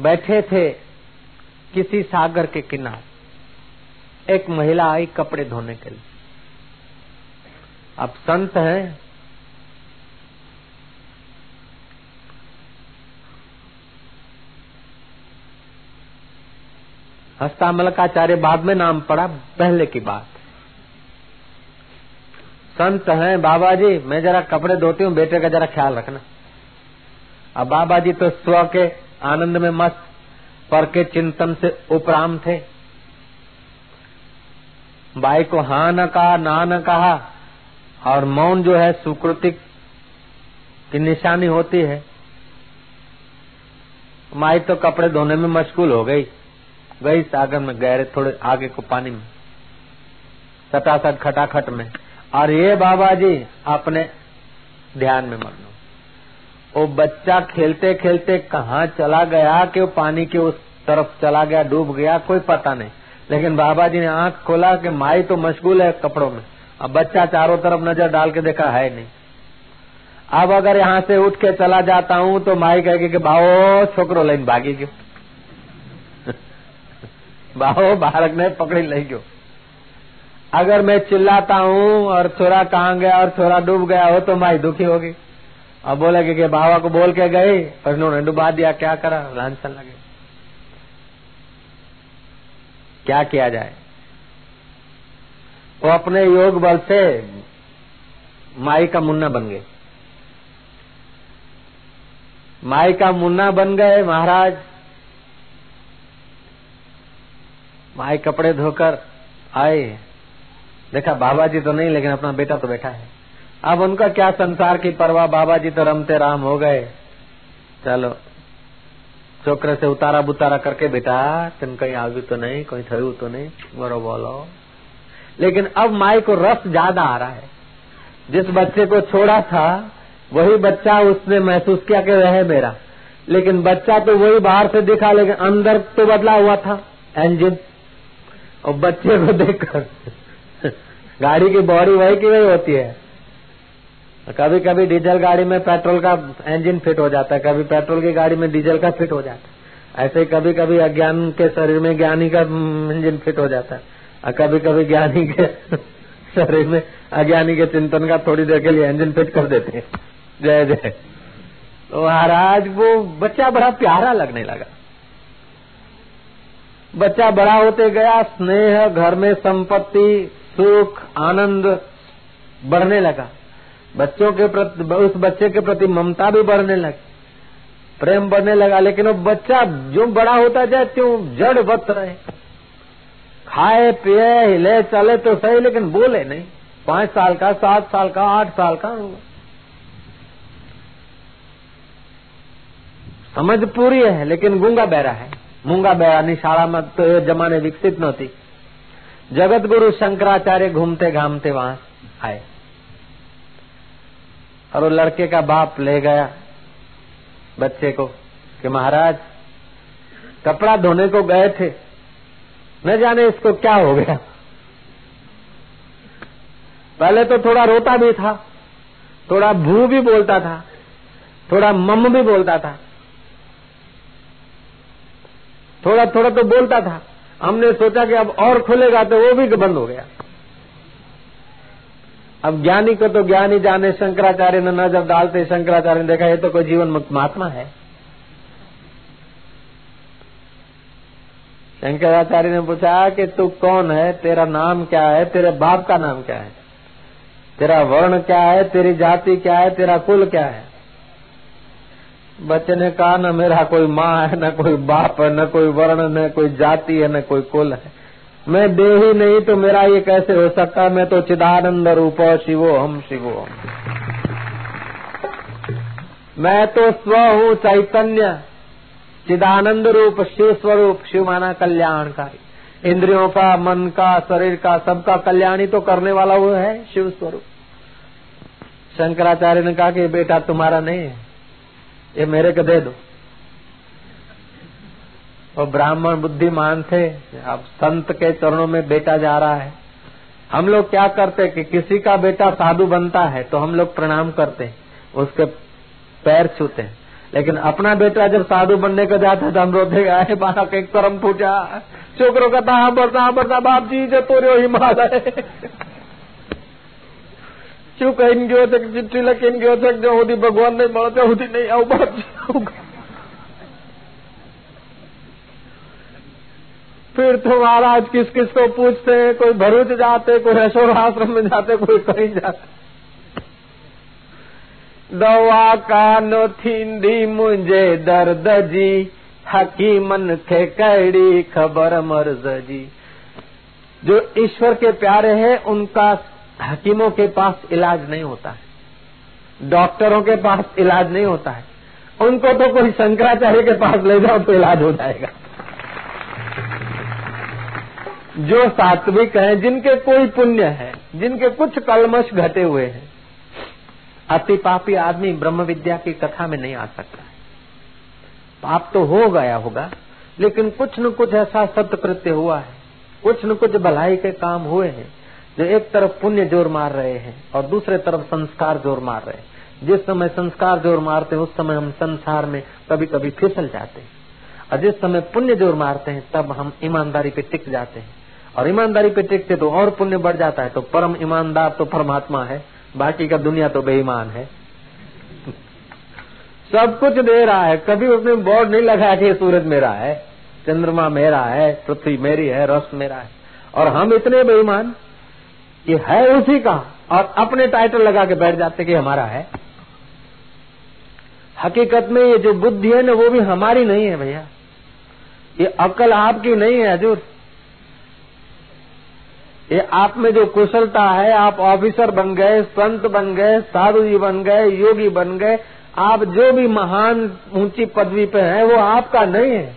बैठे थे किसी सागर के किनारे। एक महिला आई कपड़े धोने के लिए। अब संत है? हस्तामलकाचार्य बाद में नाम पड़ा, पहले की बात। संत हैं बाबा जी मैं जरा कपड़े धोती हूँ, बेटे का जरा ख्याल रखना। अब बाबा जी तो स्व के आनंद में मस्त, पर के चिंतन से उपराम थे। बाई को हा न कहा, ना न कहा, और मौन जो है सुकृतिक की निशानी होती है। माई तो कपड़े धोने में मशगूल हो गई। गई सागर में, गहरे थोड़े आगे को पानी में सटासट खटाखट में। और ये बाबा जी अपने ध्यान में मग्न वो बच्चा खेलते खेलते कहा चला गया कि वो पानी के उस तरफ़ चला गया, डूब गया, कोई पता नहीं। लेकिन बाबा जी ने आँख खोला कि माई तो मशगूल है कपड़ों में। अब बच्चा चारों तरफ़ नज़र डाल के देखा है नहीं। अब अगर यहाँ से उठ के चला जाता हूँ तो माई कहेगी कि भाओ, छोकरो लाइन भागी क्यों बाहो बालक ने पकड़ी ले गयो। अगर मैं चिल्लाता हूँ और छोरा कहाँ गया और छोरा डूब गया हो तो माई दुखी होगी। अब बोलेगे कि बाबा को बोल के गई और इन्होंने डुबा दिया, क्या करा? लांछन लगे। क्या किया जाए? वो अपने योग बल से माई का मुन्ना बन गए। माई का मुन्ना बन गए महाराज। माई कपड़े धोकर आए। देखा बाबा जी तो नहीं, लेकिन अपना बेटा तो बैठा है। अब उनका क्या संसार की परवाह बाबा जी तो रमते राम हो गए। चलो छोकरे से उतारा बुतारा करके, बेटा, तुम कहीं आगे तो नहीं, कहीं थयू तो नहीं बोलो बोलो। लेकिन अब माई को रस ज़्यादा आ रहा है। जिस बच्चे को छोड़ा था, वही बच्चा उसने महसूस किया कि वह मेरा। लेकिन बच्चा तो वही बाहर से दिखा, लेकिन अंदर तो बदला हुआ था इंजन और बच्चे को देखकर, गाड़ी की बॉडी वही की वही होती है। कभी कभी डीजल गाड़ी में पेट्रोल का इंजन फिट हो जाता है, कभी पेट्रोल की गाड़ी में डीजल का फिट हो जाता है। ऐसे ही कभी कभी अज्ञान के शरीर में ज्ञानी का इंजन फिट हो जाता है। और कभी कभी ज्ञानी के शरीर में अज्ञानी के चिंतन का थोड़ी देर के लिए इंजन फिट कर देते हैं। जय जय। तो महाराज, वो बच्चा बड़ा प्यारा लगने लगा। बच्चा बड़ा होते गया, स्नेह, घर में संपत्ति, सुख, आनंद बढ़ने लगा। बच्चों के प्रति, उस बच्चे के प्रति ममता भी बढ़ने लगी। प्रेम बढ़ने लगा, लेकिन वो बच्चा जो बड़ा होता जाए, त्यों जड़ बत रहे। खाए, पिए हिले चले तो सही, लेकिन बोले नहीं। पाँच साल का, सात साल का, आठ साल का होगा समझ पूरी है, लेकिन गूँगा बहरा है। मूँगा बहरा नहीं, शाला में तो जमाने विकसित नती। जगत गुरु शंकराचार्य घूमते घामते वहाँ आए। और वो लड़के का बाप ले गया बच्चे को कि महाराज, कपड़ा धोने को गए थे, न जाने इसको क्या हो गया। पहले तो थोड़ा रोता भी था, थोड़ा भू भी बोलता था, थोड़ा मम भी बोलता था थोड़ा थोड़ा तो बोलता था। हमने सोचा कि अब और खुलेगा तो वो भी बंद हो गया। अब ज्ञानी को तो ज्ञानी जाने, शंकराचार्य ने नज़र डालते, शंकराचार्य ने देखा, ये तो कोई जीवन मुक्त महात्मा है। शंकराचार्य ने पूछा, कि तू कौन है? तेरा नाम क्या है? तेरे बाप का नाम क्या है? तेरा वर्ण क्या है? तेरी जाति क्या है? तेरा कुल क्या है? बच्चे ने कहा, न मेरा कोई माँ है, न कोई बाप है, न कोई वर्ण, न कोई जाति है, न कोई कुल है। मैं दे ही नहीं तो मेरा ये कैसे हो सकता? है मैं तो चिदानंद रूप शिवो हम शिवो। हम मैं तो स्व हूँ चैतन्य, चिदानंद रूप, शिव स्वरूप, शिव माना कल्याणकारी। इंद्रियों का, मन का, शरीर का, सबका कल्याण ही तो करने वाला वो है शिव स्वरूप। शंकराचार्य ने कहा कि बेटा तुम्हारा नहीं है, ये मेरे को दे दो। वो ब्राह्मण बुद्धिमान थे अब संत के चरणों में बेटा जा रहा है हम लोग क्या करते कि किसी का बेटा साधु बनता है तो हम लोग प्रणाम करते हैं उसके पैर छूते हैं लेकिन अपना बेटा जब साधु बनने को जाता तो हम रोते गए बारा के करम पूछा छोकरो कहता हाँ बढ़ता हाँ बढ़ता बाप जी जो तो हिमालय શું કહીને ગયો છે ચિઠ્ઠી લખીને ગયો છે જ્યાં સુધી ભગવાન નહીં મળે ત્યાં સુધી નહીં આવું બાપજી फिर तो महाराज किस किस को पूछते हैं? कोई भरूच जाते, कोई अशोक आश्रम में जाते, कोई कहीं जाते। दवा का थींदी मुझे दर्द जी, हकीमन खे कड़ी खबर मर्ज जी। जो ईश्वर के प्यारे हैं, उनका हकीमों के पास इलाज नहीं होता है। डॉक्टरों के पास इलाज नहीं होता है। उनको तो कोई शंकराचार्य के पास ले जाओ तो इलाज हो जाएगा। जो सात्विक हैं, जिनके कोई पुण्य है, जिनके कुछ कलमश घटे हुए हैं। अति पापी आदमी ब्रह्म विद्या की कथा में नहीं आ सकता है। पाप तो हो गया होगा, लेकिन कुछ न कुछ ऐसा सत्य हुआ है। कुछ न कुछ भलाई के काम हुए हैं, जो एक तरफ़ पुण्य ज़ोर मार रहे हैं और दूसरे तरफ़ संस्कार ज़ोर मार रहे हैं। जिस समय संस्कार ज़ोर मारते हैं, उस समय हम संसार में कभी कभी फिसल जाते हैं। और जिस समय पुण्य ज़ोर मारते हैं, तब हम ईमानदारी पे टिक जाते हैं। और ईमानदारी पे टिकते तो और पुण्य बढ़ जाता है तो परम ईमानदार तो परमात्मा है, बाकी का दुनिया तो बेईमान है। सब कुछ दे रहा है, कभी उसने बोर्ड नहीं लगाया कि सूरज मेरा है, चंद्रमा मेरा है, पृथ्वी मेरी है रस मेरा है। और हम इतने बेईमान कि है उसी का, और अपने टाइटल लगा के बैठ जाते कि हमारा है। हकीकत में ये जो बुद्धि है ना, वो भी हमारी नहीं है भैया। ये अकल आपकी नहीं है, हजूर। ये आप में जो कुशलता है, आप ऑफिसर बन गए, संत बन गए साधु जी बन गए, योगी बन गए, आप जो भी महान ऊँची पदवी पे हैं, वो आपका नहीं है।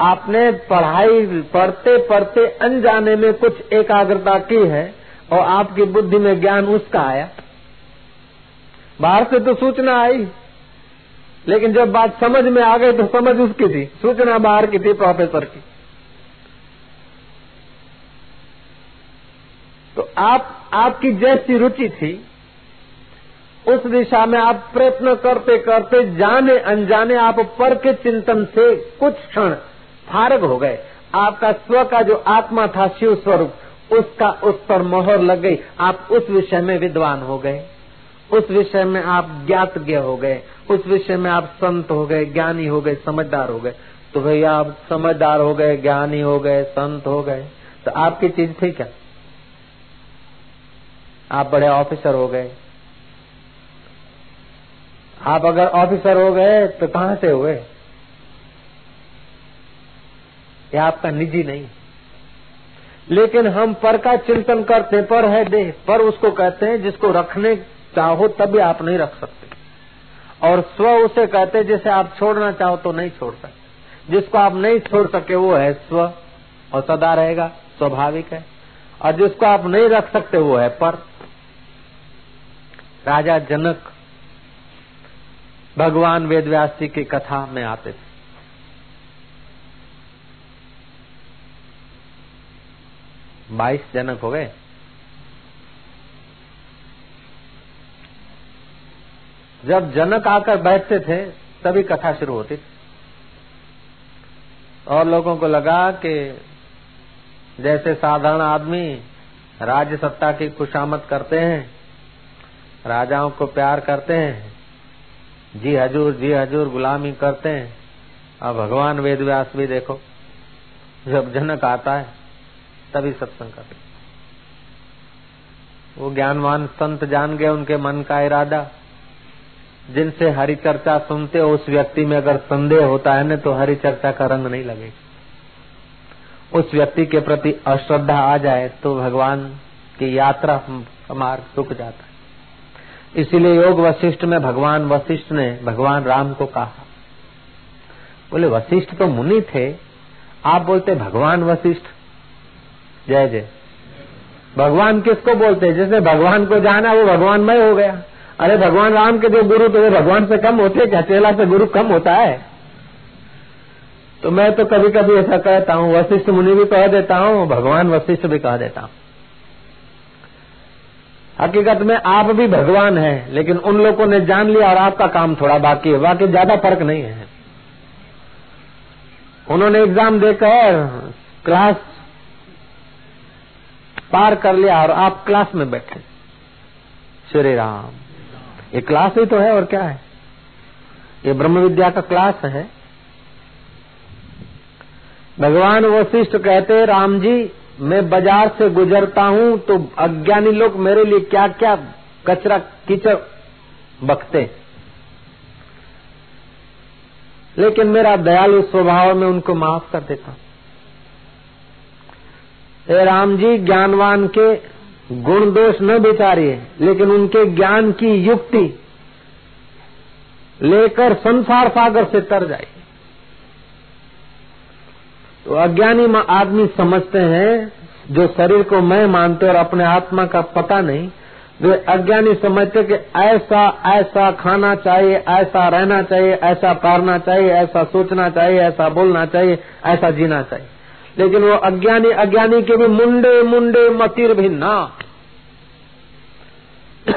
आपने पढ़ाई पढ़ते पढ़ते अनजाने में कुछ एकाग्रता की है और आपकी बुद्धि में ज्ञान उसका आया। बाहर से तो सूचना आई, लेकिन जब बात समझ में आ गई तो समझ उसकी थी, सूचना बाहर की थी प्रोफेसर की। तो आप, आपकी जैसी रुचि थी, उस दिशा में आप प्रयत्न करते करते जाने अनजाने आप पर के चिंतन से कुछ क्षण फारग हो गए। आपका स्व का जो आत्मा था शिव स्वरूप, उसका उस पर मोहर लग गई। आप उस विषय में विद्वान हो गए। उस विषय में आप ज्ञातज्ञ हो गए। उस विषय में आप संत हो गए, ज्ञानी हो गए, समझदार हो गए। तो भैया, आप समझदार हो गए, ज्ञानी हो गए, संत हो गए। तो आपकी चीज़ थी क्या? आप बड़े ऑफिसर हो गए। आप अगर ऑफिसर हो गए तो कहाँ से हुए? यह आपका निजी नहीं। लेकिन हम पर का चिंतन करते, पर है देह, पर उसको कहते हैं, जिसको रखने चाहो तभी आप नहीं रख सकते। और स्व उसे कहते जिसे आप छोड़ना चाहो तो नहीं छोड़ सकते। जिसको आप नहीं छोड़ सके, वो है स्व, और सदा रहेगा, स्वाभाविक है। और जिसको आप नहीं रख सकते, वो है पर। राजा जनक भगवान वेदव्यास जी की कथा में आते थे। बाईस जनक हो गए। जब जनक आकर बैठते थे, तभी कथा शुरू होती थी। और लोगों को लगा कि जैसे साधारण आदमी राज्य सत्ता की खुशामद करते हैं राजाओं को प्यार करते हैं। जी हजूर जी हजूर, गुलामी करते हैं। अब भगवान वेद व्यास भी देखो, जब जनक आता है, तभी सत्संग कर वो ज्ञानवान संत जान गए उनके मन का इरादा। जिनसे हरि चर्चा सुनते हो, उस व्यक्ति में अगर संदेह होता है ना तो हरि चर्चा का रंग नहीं लगेगा। उस व्यक्ति के प्रति अश्रद्धा आ जाए तो भगवान की यात्रा हमार रुक जाता इसीलिए योग वशिष्ठ में भगवान वशिष्ठ ने भगवान राम को कहा। बोले, वशिष्ठ तो मुनि थे, आप बोलते भगवान वशिष्ठ। जय जय। भगवान किसको बोलते? हैं जिसने भगवान को जाना, वो भगवान मय हो गया। अरे, भगवान राम के जो गुरु तो वो भगवान से कम होते क्या चेला से गुरु कम होता है। तो मैं तो कभी कभी ऐसा कहता हूँ, वशिष्ठ मुनि भी कह देता हूँ, भगवान वशिष्ठ भी कह देता हूँ। हकीकत में आप भी भगवान हैं, लेकिन उन लोगों ने जान लिया और आपका काम थोड़ा बाकी है। बाकी ज़्यादा फ़र्क नहीं है। उन्होंने एग्ज़ाम देकर क्लास पार कर लिया और आप क्लास में बैठे। श्री राम। ये क्लास ही तो है और क्या है? ये ब्रह्म विद्या का क्लास है। भगवान वशिष्ठ कहते, राम जी मैं बाज़ार से गुजरता हूँ तो अज्ञानी लोग मेरे लिए क्या क्या कचरा कीचड़ बकते लेकिन मेरा दयालु स्वभाव में उनको माफ़ कर देता हूँ। राम जी, ज्ञानवान के गुण दोष न बिचारिए लेकिन उनके ज्ञान की युक्ति लेकर संसार सागर से तर जाए तो अज्ञानी आदमी समझते हैं, जो शरीर को मैं मानते और अपने आत्मा का पता नहीं, वे अज्ञानी समझते कि ऐसा ऐसा खाना चाहिए, ऐसा रहना चाहिए, ऐसा करना चाहिए, ऐसा सोचना चाहिए, ऐसा बोलना चाहिए, ऐसा जीना चाहिए। लेकिन वो अज्ञानी अज्ञानी के भी मुंडे मुंडे मतिर भी ना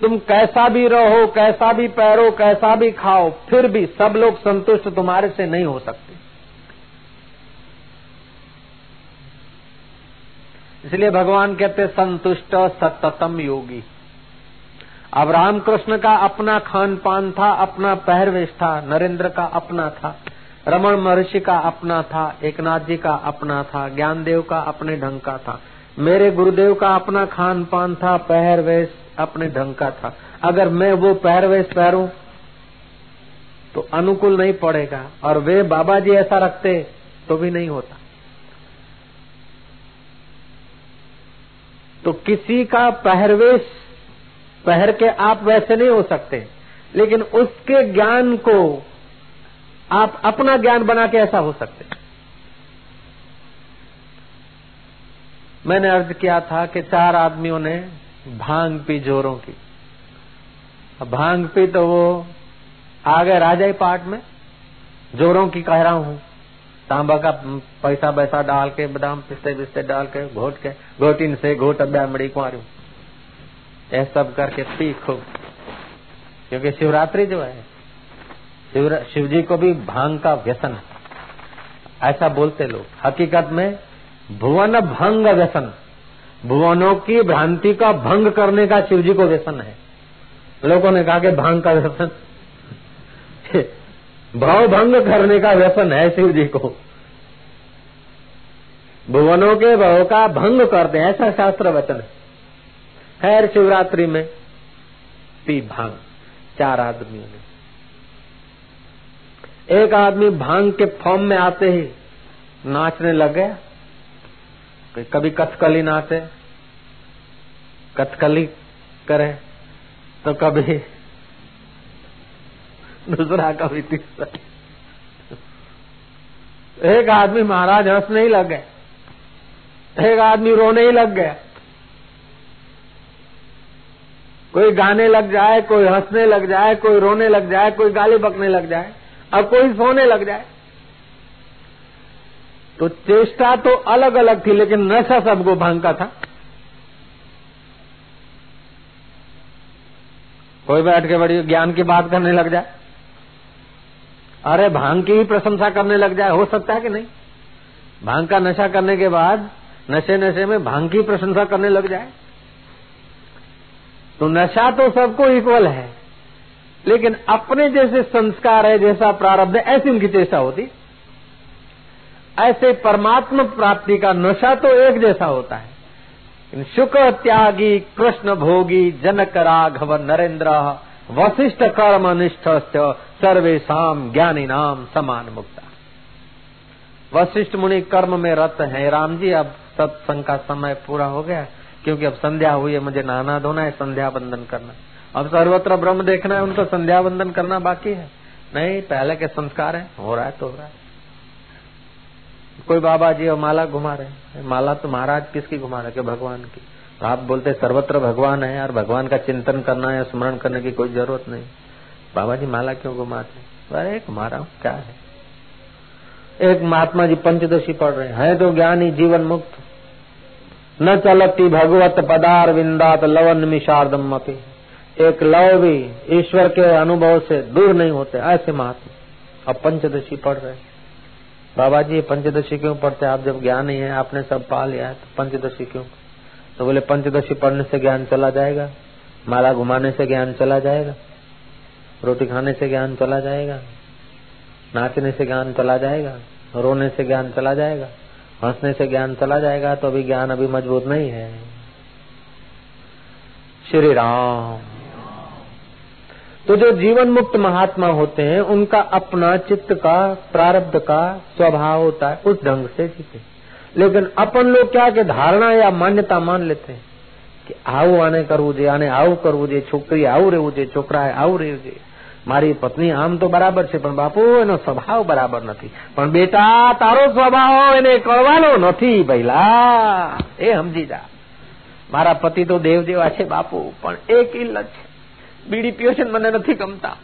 तुम कैसा भी रहो, कैसा भी पैरो, कैसा भी खाओ, फिर भी सब लोग संतुष्ट तुम्हारे से नहीं हो सकते। इसलिए भगवान कहते संतुष्ट सततम योगी। अब रामकृष्ण का अपना खान पान था, अपना पहरवेश था, नरेंद्र का अपना था रमन महर्षि का अपना था, एकनाथ जी का अपना था, ज्ञानदेव का अपने ढंग का था, मेरे गुरुदेव का अपना खान पान था, पहरवेश अपने ढंग का था। अगर मैं वो पहरवेश पहरू तो अनुकूल नहीं पड़ेगा, और वे बाबा जी ऐसा रखते तो भी नहीं होता। तो किसी का पहरवेश, पहर के आप वैसे नहीं हो सकते। लेकिन उसके ज्ञान को आप अपना ज्ञान बना के ऐसा हो सकते। मैंने अर्ज़ किया था कि चार आदमियों ने भाँग पी जोरों की। भाँग पी तो वो आ गए राजा पाठ में, जोरों की कह रहा हूँ। तांबा का पैसा पैसा डाल के, बादाम पिस्ते पिस्ते डाल के, घोट के घोटिन से घोट अब्या मड़ी कुआरू। ये सब करके पी खूब क्योंकि शिवरात्रि जो है शिव शिव जी को भी भाँग का व्यसन ऐसा बोलते लोग। हकीकत में भुवन भंग व्यसन। भुवनों की भ्रांति का भंग करने का शिव जी को व्यसन है। लोगों ने कहा कि भाँग का व्यसन भाव भंग करने का व्यसन है, शिव जी को। भुवनों के भाव का भंग करते हैं, ऐसा शास्त्र वचन है। खैर, शिवरात्रि में पी भाँग, चार आदमियों ने। एक आदमी भाँग के फॉर्म में आते ही नाचने लग गया कभी कथकली नाचे, कथकली करे तो कभी दूसरा कभी तीसरा। एक आदमी महाराज हंसने ही लग गए एक आदमी रोने ही लग गया। कोई गाने लग जाए, कोई हंसने लग जाए, कोई रोने लग जाए, कोई गाली बकने लग जाए, अब कोई सोने लग जाए। तो चेष्टा तो अलग अलग थी, लेकिन नशा सबको भाँग का था। कोई बैठ के बड़ी ज्ञान की बात करने लग जाए। अरे भाँग की ही प्रशंसा करने लग जाए, हो सकता है कि नहीं? भाँग का नशा करने के बाद नशे नशे में भाँग की प्रशंसा करने लग जाए। तो नशा तो सबको इक्वल है, लेकिन अपने जैसे संस्कार है, जैसा प्रारब्ध है, ऐसी उनकी चेष्टा होती। ऐसे परमात्मा प्राप्ति का नशा तो एक जैसा होता है। शुक्र त्यागी कृष्ण भोगी जनक राघव नरेंद्र वशिष्ठ कर्म निष्ठ सर्वेशम ज्ञानी नाम समान मुक्ता वशिष्ठ मुनि कर्म में रत है। राम जी, अब सत्संग का समय पूरा हो गया, क्योंकि अब संध्या हुई है, मुझे नहाना धोना है, संध्या बंदन करना। अब सर्वत्र ब्रह्म देखना है, उनको संध्या बंदन करना बाकी है। नहीं, पहले के संस्कार है, हो रहा है तो हो रहा है। कोई बाबा जी और माला घुमा रहे माला तो महाराज किसकी घुमा रहे भगवान की? आप बोलते सर्वत्र भगवान है यार, भगवान का चिंतन करना या स्मरण करने की कोई ज़रूरत नहीं। बाबा जी माला क्यों घुमाते अरे घुमा क्या है? एक महात्मा जी पंचदशी पढ़ रहे हैं तो ज्ञानी जीवन मुक्त, न चलती भगवत पदार विंदात लवन मिशार्दम अपी। एक लव भी ईश्वर के अनुभव से दूर नहीं होते, ऐसे महात्मा। अब पंचदशी पढ़ रहे बाबा जी पंचदशी क्यों पढ़ते आप जब ज्ञान ही है आपने सब पा लिया है तो पंचदशी क्यों? तो बोले, पंचदशी पढ़ने से ज्ञान चला जाएगा, माला घुमाने से ज्ञान चला जाएगा, रोटी खाने से ज्ञान चला जाएगा, नाचने से ज्ञान चला जाएगा, रोने से ज्ञान चला जाएगा, हंसने से ज्ञान चला जाएगा तो अभी ज्ञान अभी मज़बूत नहीं है। श्री राम तो जो जीवन मुक्त महात्मा होते हैं, उनका अपना चित्त का, प्रारब्ध का स्वभाव होता है, उस ढंग से जीते। लेकिन अपन लोग क्या के धारणा या मान्यता मान लेते हैं कि આવું આને કરવું જોઈએ આને આવું કરવું જોઈએ છોકરી આવું રહેવું જોઈએ છોકરાએ આવું રહેવું જોઈએ મારી પત્ની આમ તો બરાબર છે પણ બાપુ એનો સ્વભાવ બરાબર નથી પણ બેટા તારો સ્વભાવ એને કળવાનો નથી ભઈલા એ સમજી જા મારા પતિ તો દેવ જેવા છે બાપુ પણ એક ઇલ્લત છે बीड़ी पियो से મને નથી ગમતા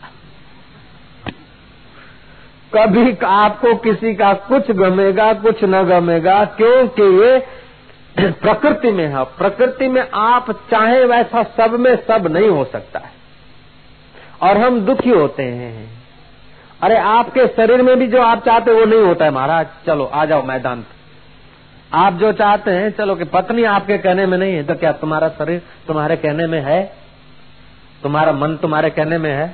कभी आपको किसी का कुछ गमेगा कुछ न गमेगा क्योंकि ये प्रकृति में है प्रकृति में आप चाहे वैसा सब में सब नहीं हो सकता है और हम दुखी होते हैं अरे आपके शरीर में भी जो आप चाहते वो नहीं होता है महाराज चलो आ जाओ मैदान आप जो चाहते हैं चलो कि पत्नी आपके कहने में नहीं है तो क्या तुम्हारा शरीर तुम्हारे कहने में है તમારા મન તમારે કહેને में है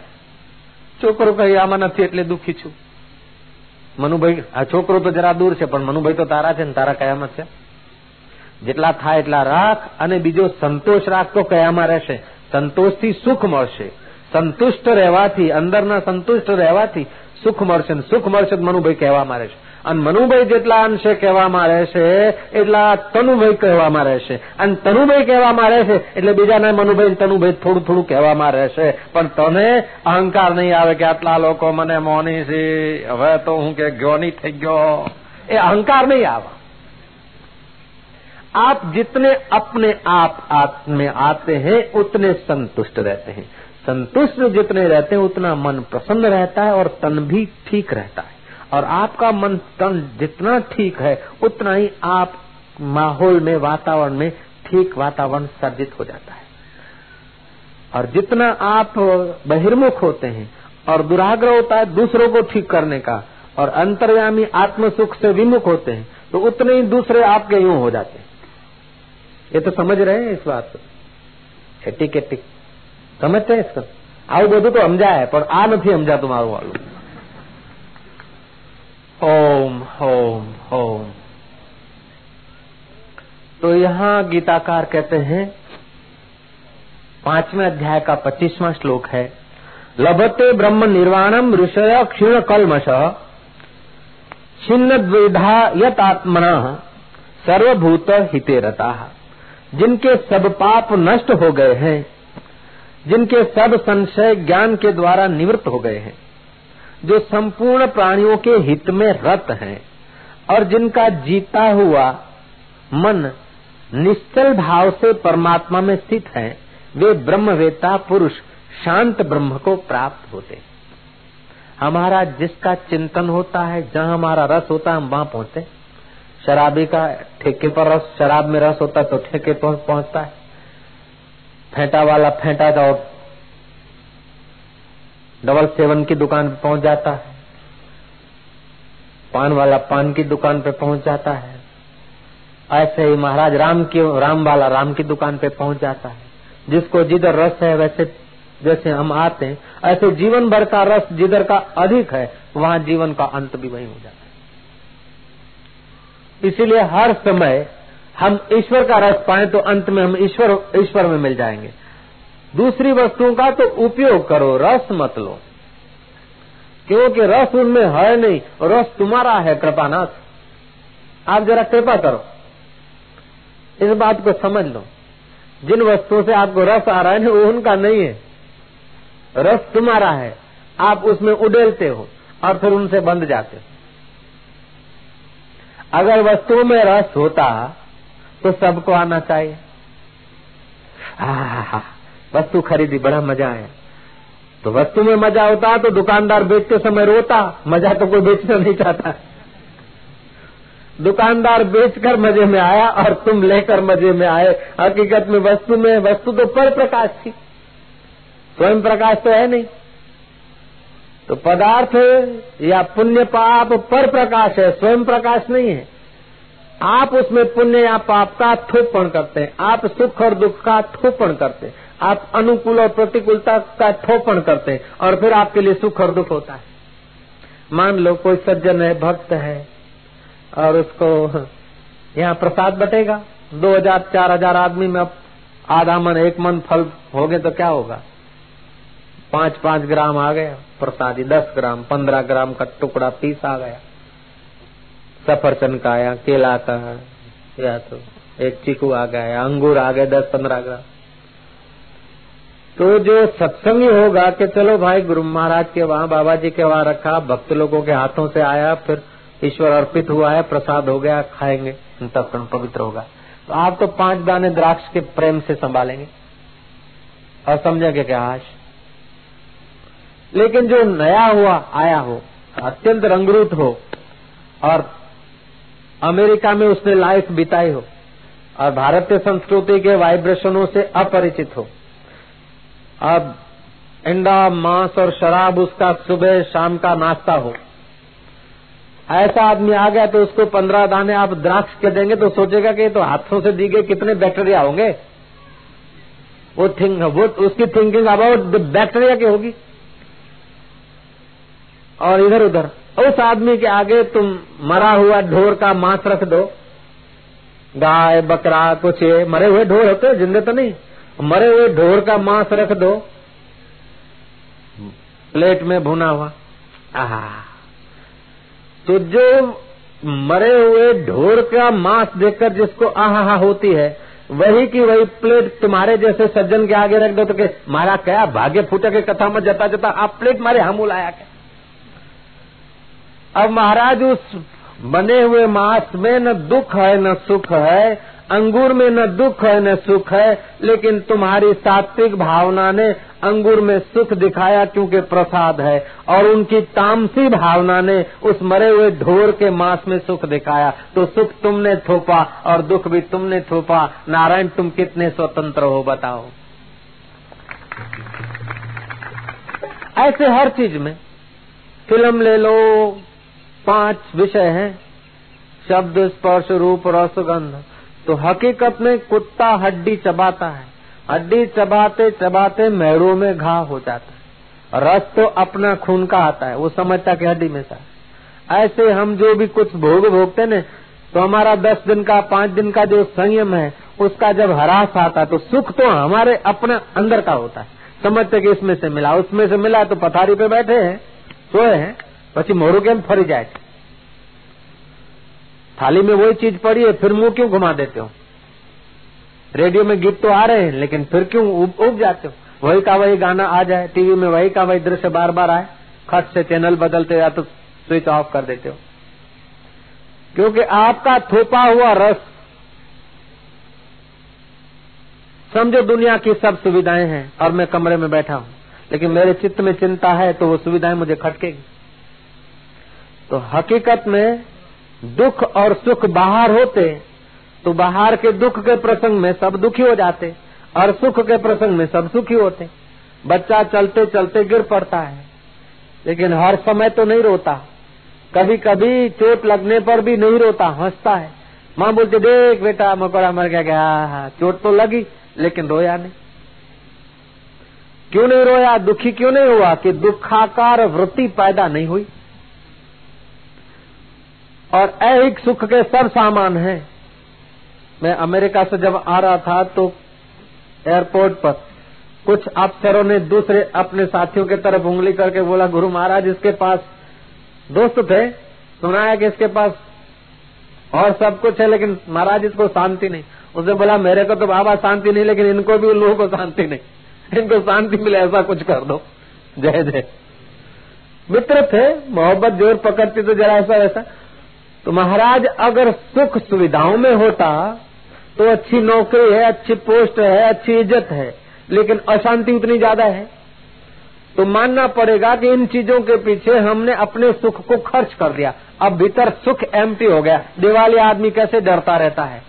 છોકરો કહી આમાં નથી એટલે દુખી છું મનુભાઈ, આ છોકરો તો જરા દૂર છે, પણ મનુભાઈ તો તારા છે ને, તારા કયામાં છે? જેટલા થાય એટલા રાખ, અને બીજો સંતોષ રાખ તો કયામાં રહેશે? સંતોષથી સુખ મળશે. સંતુષ્ટ રહેવાથી, અંદરના સંતુષ્ટ રહેવાથી સુખ મળશે સુખ મળશે મનુભાઈ કહેવામાં રહેશે અને મનુભાઈ જેટલા અંશે કહેવામાં રહેશે એટલા તનુભાઈ કહેવામાં રહેશે અને તનુભાઈ કહેવામાં રહેશે એટલે બીજાના મનુભાઈ તનુભાઈ થોડું થોડું કહેવામાં રહેશે પણ તને અહંકાર નહીં આવે કે આટલા લોકો મને મોની છે હવે તો હું કે જ્ઞાની થઈ ગયો એ અહંકાર નહીં આવે आप जितने अपने आप आप में आते हैं उतने संतुष्ट रहते हैं संतुष्ट जितने रहते हैं उतना मन प्रसन्न रहता है और तन भी ठीक रहता है और आपका मन तन जितना ठीक है उतना ही आप माहौल में वातावरण में ठीक वातावरण सर्जित हो जाता है और जितना आप बहिर्मुख होते हैं और दुराग्रह होता है दूसरों को ठीक करने का और अंतर्यामी आत्म सुख से विमुख होते हैं तो उतने ही दूसरे आपके यूं हो जाते हैं ये तो समझ रहे हैं इस बात को एटिक एटिक समझते हैं इसका આવું બધું તો સમજાય પણ આ નથી સમજાતું મારું વાળું ओम ओम ओम। तो यहाँ गीताकार कहते हैं, पाँचवें अध्याय का पच्चीसवा श्लोक है, लभते ब्रह्म निर्वाणम ऋषय क्षीण कलमश छिन्न द्विधा यतात्मना, सर्वभूत हिते रता जिनके सब पाप नष्ट हो गए हैं, जिनके सब संशय ज्ञान के द्वारा निवृत्त हो गए हैं। जो संपूर्ण प्राणियों के हित में रत हैं और जिनका जीता हुआ मन निश्चल भाव से परमात्मा में स्थित है, वे ब्रह्मवेता पुरुष शांत ब्रह्म को प्राप्त होते हमारा जिसका चिंतन होता है, जहाँ हमारा रस होता है, हम वहाँ पहुँचते शराबी का ठेके पर रस, शराब में रस होता है तो ठेके पर पहुँचता है। फेंटा वाला फेंटा जाओ डबल सेवन की दुकान पे पहुँच जाता है। पान वाला पान की दुकान पे पहुँच जाता है। ऐसे ही महाराज राम की, राम वाला राम की दुकान पे पहुँच जाता है। जिसको जिधर रस है वैसे, जैसे हम आते हैं, ऐसे जीवन भर का रस जिधर का अधिक है, वहाँ जीवन का अंत भी वही हो जाता है। इसीलिए हर समय हम ईश्वर का रस पाए तो अंत में हम ईश्वर ईश्वर में मिल जाएँगे। दूसरी वस्तुओं का तो उपयोग करो, रस मत लो। क्योंकि रस उनमें है नहीं रस तुम्हारा है, कृपानाथ। आप जरा कृपा करो। इस बात को समझ लो। जिन वस्तुओं से आपको रस आ रहा है, वो उनका नहीं है। रस तुम्हारा है। आप उसमें उडेलते हो, और फिर उनसे बंध जाते हो। अगर वस्तुओं में रस होता तो सबको आना चाहिए। हा वस्तु खरीदी, बड़ा मज़ा आया। तो वस्तु में मज़ा होता तो दुकानदार बेचते समय रोता, मज़ा तो कोई बेचना नहीं चाहता। दुकानदार बेचकर मज़े में आया और तुम लेकर मज़े में आए। हकीकत में वस्तु में, वस्तु तो पर प्रकाश थी। स्वयं प्रकाश तो है नहीं। तो पदार्थ या पुण्य पाप पर प्रकाश है, स्वयं प्रकाश नहीं है। आप उसमें पुण्य या पाप का थोपण करते हैं। आप सुख और दुख का थोपण करते हैं। आप अनुकूल और प्रतिकूलता का थोपण करते हैं और फिर आपके लिए सुख और दुख होता है। मान लो कोई सज्जन है, भक्त है, और उसको यहाँ प्रसाद बटेगा। दो हज़ार, चार हज़ार आदमी में आधा मन एक मन फल हो गए तो क्या होगा? पाँच पाँच ग्राम आ गया, प्रसादी दस ग्राम, पंद्रह ग्राम का टुकड़ा पीस आ गया। सफरचंद का या केला का या तो एक चीकू आ गया अंगूर आ गए दस पंद्रह ग्राम। तो जो सत्संगी होगा कि चलो भाई गुरु महाराज के वहाँ, बाबा जी के वहाँ रखा, भक्त लोगों के हाथों से आया, फिर ईश्वर अर्पित हुआ है, प्रसाद हो गया, खाएँगे तब पवित्र होगा। तो आप तो पाँच दाने द्राक्ष के प्रेम से संभालेंगे। और समझेंगे क्या आज, लेकिन जो नया हुआ, आया हो, अत्यंत रंगरूट हो, और अमेरिका में उसने लाइफ बिताई हो, और भारतीय संस्कृति के वाइब्रेशनों से अपरिचित हो अब अंडा मांस और शराब उसका सुबह शाम का नाश्ता हो। ऐसा आदमी आ गया तो उसको पंद्रह दाने आप द्राक्ष के देंगे तो सोचेगा कि तो हाथों से दी गए कितने बैक्टीरिया होंगे। वो थिंक वो, उसकी थिंकिंग अबाउट बैक्टीरिया की होगी। और इधर उधर, उस आदमी के आगे तुम मरा हुआ ढोर का मांस रख दो। गाय, बकरा, कुछ मरे हुए ढोर होते जिंदे तो नहीं। मरे हुए ढोर का मांस रख दो। प्लेट में भुना हुआ। आहा। तो जो मरे हुए ढोर का मांस देखकर जिसको आहा होती है, वही की वही प्लेट तुम्हारे जैसे सज्जन के आगे रख दो तो के मारा क्या? भाग्य फूटे के कथा में जता जता, आप प्लेट मारे, हम उलाया क्या? अब महाराज, उस बने हुए मांस में न दुख है, न सुख है अंगूर में न दुख है, न सुख है, लेकिन तुम्हारी सात्विक भावना ने अंगूर में सुख दिखाया क्योंकि प्रसाद है, और उनकी तामसी भावना ने उस मरे हुए ढोर के मांस में सुख दिखाया। तो सुख तुमने थोपा, और दुख भी तुमने थोपा। नारायण, तुम कितने स्वतंत्र हो, बताओ। ऐसे हर चीज़ में फ़िल्म ले लो, पाँच विषय हैं। शब्द, स्पर्श, रूप, रसगंध। तो हकीकत में कुत्ता हड्डी चबाता है। हड्डी चबाते चबाते मेहरों में घा हो जाता है। रस तो अपना खून का आता है, वो समझता कि हड्डी में सा ऐसे हम जो भी कुछ भोग भोगते न तो हमारा दस दिन का, पाँच दिन का जो संयम है, उसका जब हरास आता है तो सुख तो हमारे अपने अंदर का होता है। समझते कि इसमें से मिला, उसमें से मिला तो पथारी पे बैठे हैं, सोए हैं पची मोरू के फरी जाए। थाली में वही चीज़ पड़ी है, फिर मुँह क्यों घुमा देते हो? रेडियो में गीत तो आ रहे हैं, लेकिन फिर क्यों उब जाते हो? वही का वही गाना आ जाए, टीवी में वही का वही दृश्य बार बार आए, खट से चैनल बदलते या तो स्विच ऑफ़ कर देते हो। क्योंकि आपका थोपा हुआ रस, समझो दुनिया की सब सुविधाएँ हैं, और मैं कमरे में बैठा हूँ, लेकिन मेरे चित्त में चिंता है तो वो सुविधाएँ मुझे खटकेगी। तो हकीकत में दुख और सुख बाहर होते तो बाहर के दुख के प्रसंग में सब दुखी हो जाते और सुख के प्रसंग में सब सुखी होते। बच्चा चलते चलते गिर पड़ता है लेकिन हर समय तो नहीं रोता। कभी कभी चोट लगने पर भी नहीं रोता हंसता है। माँ बोलते देख बेटा मकोड़ा मर गया गया हाँ, चोट तो लगी लेकिन रोया नहीं। क्यों नहीं रोया? दुखी क्यों नहीं हुआ कि दुखाकार वृत्ति पैदा नहीं हुई? और ऐहिक सुख के सब सामान हैं। मैं अमेरिका से जब आ रहा था तो एयरपोर्ट पर कुछ अफसरों ने दूसरे अपने साथियों के तरफ़ उंगली करके बोला, गुरु महाराज, इसके पास दोस्त थे, सुनाया कि इसके पास और सब कुछ है, लेकिन महाराज, इसको शांति नहीं। उसने बोला, मेरे को तो बाबा शांति नहीं, लेकिन इनको भी उन लोगों को शांति नहीं। इनको शांति मिले, ऐसा कुछ कर दो। जय जय। मित्र थे, मोहब्बत ज़ोर पकड़ती तो जरा ऐसा ऐसा तो महाराज, अगर सुख सुविधाओं में होता तो अच्छी नौकरी है, अच्छी पोस्ट है, अच्छी इज़्ज़त है, लेकिन अशांति उतनी ज़्यादा है। तो मानना पड़ेगा कि इन चीज़ों के पीछे हमने अपने सुख को खर्च कर दिया। अब भीतर सुख एम्प्टी हो गया। दिवाली आदमी कैसे डरता रहता है?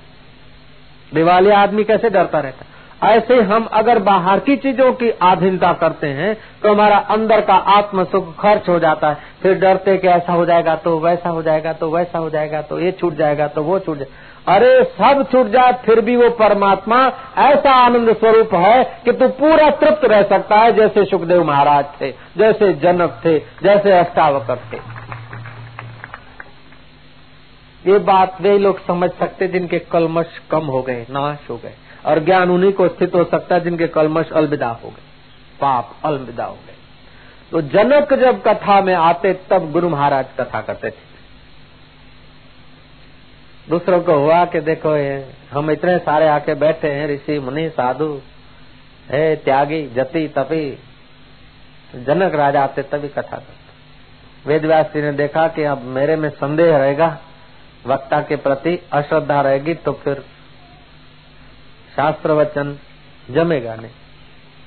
दिवाली आदमी कैसे डरता रहता है? ऐसे हम अगर बाहर की चीज़ों की आधीनता करते हैं तो हमारा अंदर का आत्म सुख खर्च हो जाता है। फिर डरते कि ऐसा हो जाएगा तो वैसा हो जाएगा तो वैसा हो जाएगा तो ये छूट जाएगा तो वो छूट जाएगा। अरे सब छूट जाए, फिर भी वो परमात्मा ऐसा आनंद स्वरूप है कि तू पूरा तृप्त रह सकता है, जैसे सुखदेव महाराज थे, जैसे जनक थे, जैसे अष्टावकर थे। ये बात वे लोग समझ सकते जिनके कलमश कम हो गए, नाश हो गए। और ज्ञान उन्हीं को स्थित हो सकता है जिनके कलमश अलविदा हो गए। पाप अलविदा हो गए। तो जनक जब कथा में आते, तब गुरु महाराज कथा करते थे। दूसरों को हुआ कि देखो ये, हम इतने सारे आके बैठे हैं, ऋषि, मुनि, साधु, है, त्यागी, जति, तपी। जनक राजा आते, तभी कथा करते। वेद व्यास जी ने देखा कि अब मेरे में संदेह रहेगा, वक्ता के प्रति अश्रद्धा रहेगी तो फिर शास्त्र वचन जमेगा नहीं।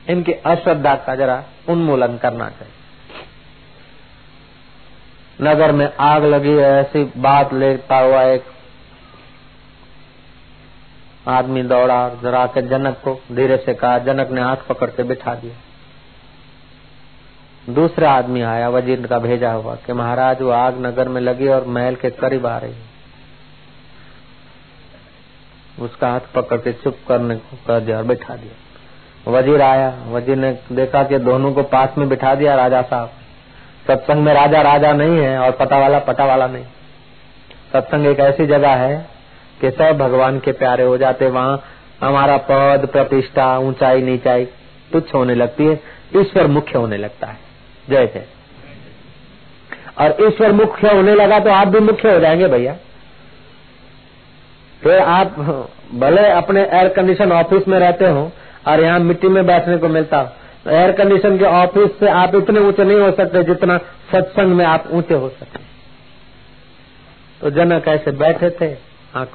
इनकी अश्रद्धा का जरा उन्मूलन करना चाहिए। नगर में आग लगी है, ऐसी बात लेता हुआ एक आदमी दौड़ा, जरा के जनक को धीरे से कहा, जनक ने हाथ पकड़ के बिठा दिया। दूसरा आदमी आया, वज़ीर का भेजा हुआ, कि महाराज, वो आग नगर में लगी और महल के करीब आ रही है। उसका हाथ पकड़ के चुप करने को कर दिया और बैठा दिया। वज़ीर आया। वज़ीर ने देखा कि दोनों को पास में बिठा दिया राजा साहब। सत्संग में राजा राजा नहीं है और पता वाला पटा वाला नहीं। सत्संग एक ऐसी जगह है कि सब भगवान के प्यारे हो जाते। वहाँ हमारा पद, प्रतिष्ठा, ऊंचाई, नीचाई तुच्छ होने लगती है। ईश्वर मुख्य होने लगता है। जय जय। और ईश्वर मुख्य होने लगा तो आप भी मुख्य हो जाएँगे भैया। फिर आप भले अपने एयर कंडीशन ऑफ़िस में रहते हो और यहाँ मिट्टी में बैठने को मिलता तो एयर कंडीशन के ऑफ़िस से आप इतने ऊँचे नहीं हो सकते जितना सत्संग में आप ऊँचे हो सकते। तो जनक ऐसे बैठे थे? आँख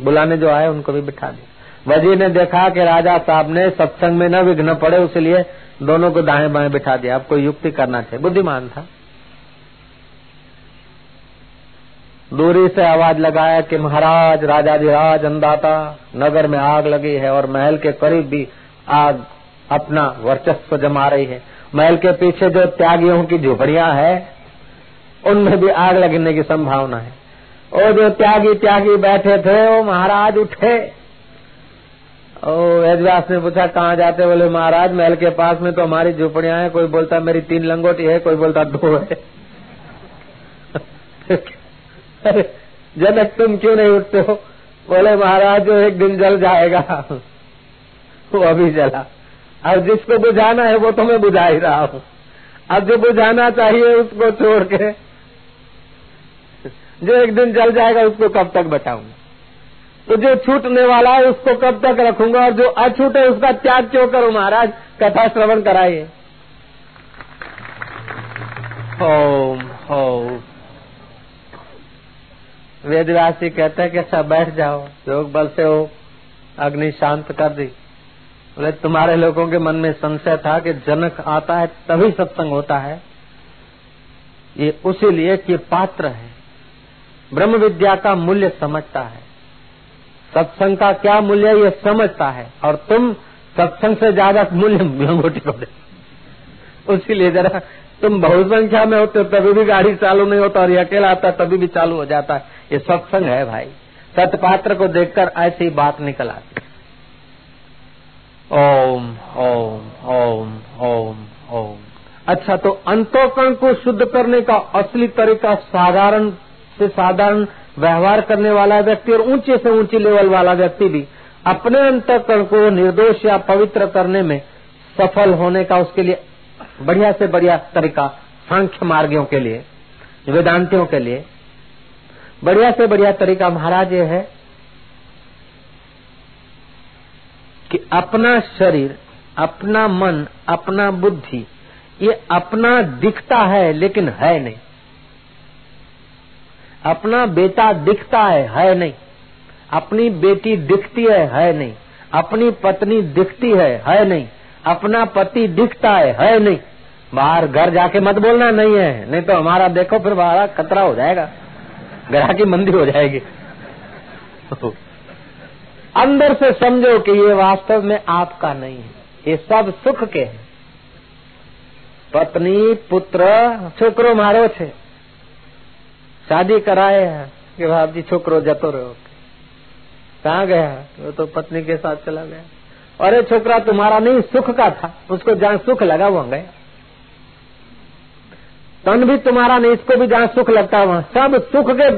बुलाने जो आए उनको भी बिठा दिया। वज़ीर ने देखा कि राजा साहब ने सत्संग में न विघ्न पड़े, उसलिए दोनों को दाएँ बाएँ बिठा दिया। कोई युक्ति करना चाहिए। बुद्धिमान था। दूरी से आवाज़ लगाया कि महाराज, राजा राजाधिराज अंदाता नगर में आग लगी है और महल के करीब भी आग अपना वर्चस्व जमा रही है। महल के पीछे जो त्यागियों की झोपड़ियाँ है, उनमें भी आग लगने की संभावना है। वो जो त्यागी त्यागी बैठे थे वो महाराज उठे। वेदव्यास ने पूछा, कहाँ जाते बोले, महाराज, महल के पास में तो हमारी झोपड़ियाँ हैं, कोई बोलता, मेरी तीन लंगोटी है, कोई बोलता, दो है। जनक तुम क्यों नहीं उठते हो? बोले, महाराज, जो एक दिन जल जाएगा, वो अभी जला। अब जिसको बुझाना है, वो तो मैं बुझा ही रहा हूँ। अब जो बुझाना चाहिए, उसको छोड़ के, जो एक दिन जल जाएगा, उसको कब तक बचाऊँगा? तो जो छूटने वाला है, उसको कब तक रखूँगा? और जो अछूट है, उसका त्याग क्यों करूँ, महाराज? कथा श्रवण कराइए। ओम ओम। वेदव्यासी कहते हैं कि अच्छा बैठ जाओ योग बल से हो, अग्नि शांत कर दी। बोले, तुम्हारे लोगों के मन में संशय था कि जनक आता है तभी सत्संग होता है। ये उसी लिए कि पात्र है। ब्रह्म विद्या का मूल्य समझता है। सत्संग का क्या मूल्य ये समझता है। और तुम सत्संग से ज़्यादा मूल्य लंगोटी को दे उसीलिए जरा तुम बहुत संख्या में होते हो, तभी भी गाड़ी चालू नहीं होता और ये अकेला आता तभी भी चालू हो जाता है। ये सत्संग है भाई। सतपात्र को देखकर ऐसी बात निकल आती ओम ओम ओम ओम ओम। अच्छा तो अंतोकरण को शुद्ध करने का असली तरीका साधारण से साधारण व्यवहार करने वाला व्यक्ति और ऊँचे से ऊँची लेवल वाला व्यक्ति भी अपने अंतकरण को निर्दोष या पवित्र करने में सफल होने का उसके लिए बढ़िया से बढ़िया तरीका, सांख्य मार्गियों के लिए, वेदांतियों के लिए बढ़िया से बढ़िया तरीका महाराज ये है कि अपना शरीर, अपना मन, अपना बुद्धि, ये अपना दिखता है लेकिन है नहीं। अपना बेटा दिखता है है नहीं। अपनी बेटी दिखती है है नहीं। अपनी पत्नी दिखती है है नहीं। अपना पति दिखता है है नहीं। बाहर घर जाके मत बोलना, नहीं है। नहीं तो हमारा देखो फिर बाहर खतरा हो जाएगा। ग्राहकी मंदी हो जाएगी। अंदर से समझो कि ये वास्तव में आपका नहीं है। ये सब सुख के हैं। पत्नी, पुत्र, छोकरो मारो छे। शादी कराए है कि बाप जी छोकरो जतो रहो। कहा गया? वो तो पत्नी के साथ चला गया। अरे छोकरा, तुम्हारा नहीं सुख का था। उसको जहाँ सुख लगा वो गया। तन भी तुम्हारा नहीं इसको भी जहाँ सुख लगता है वहाँ। सब सुख के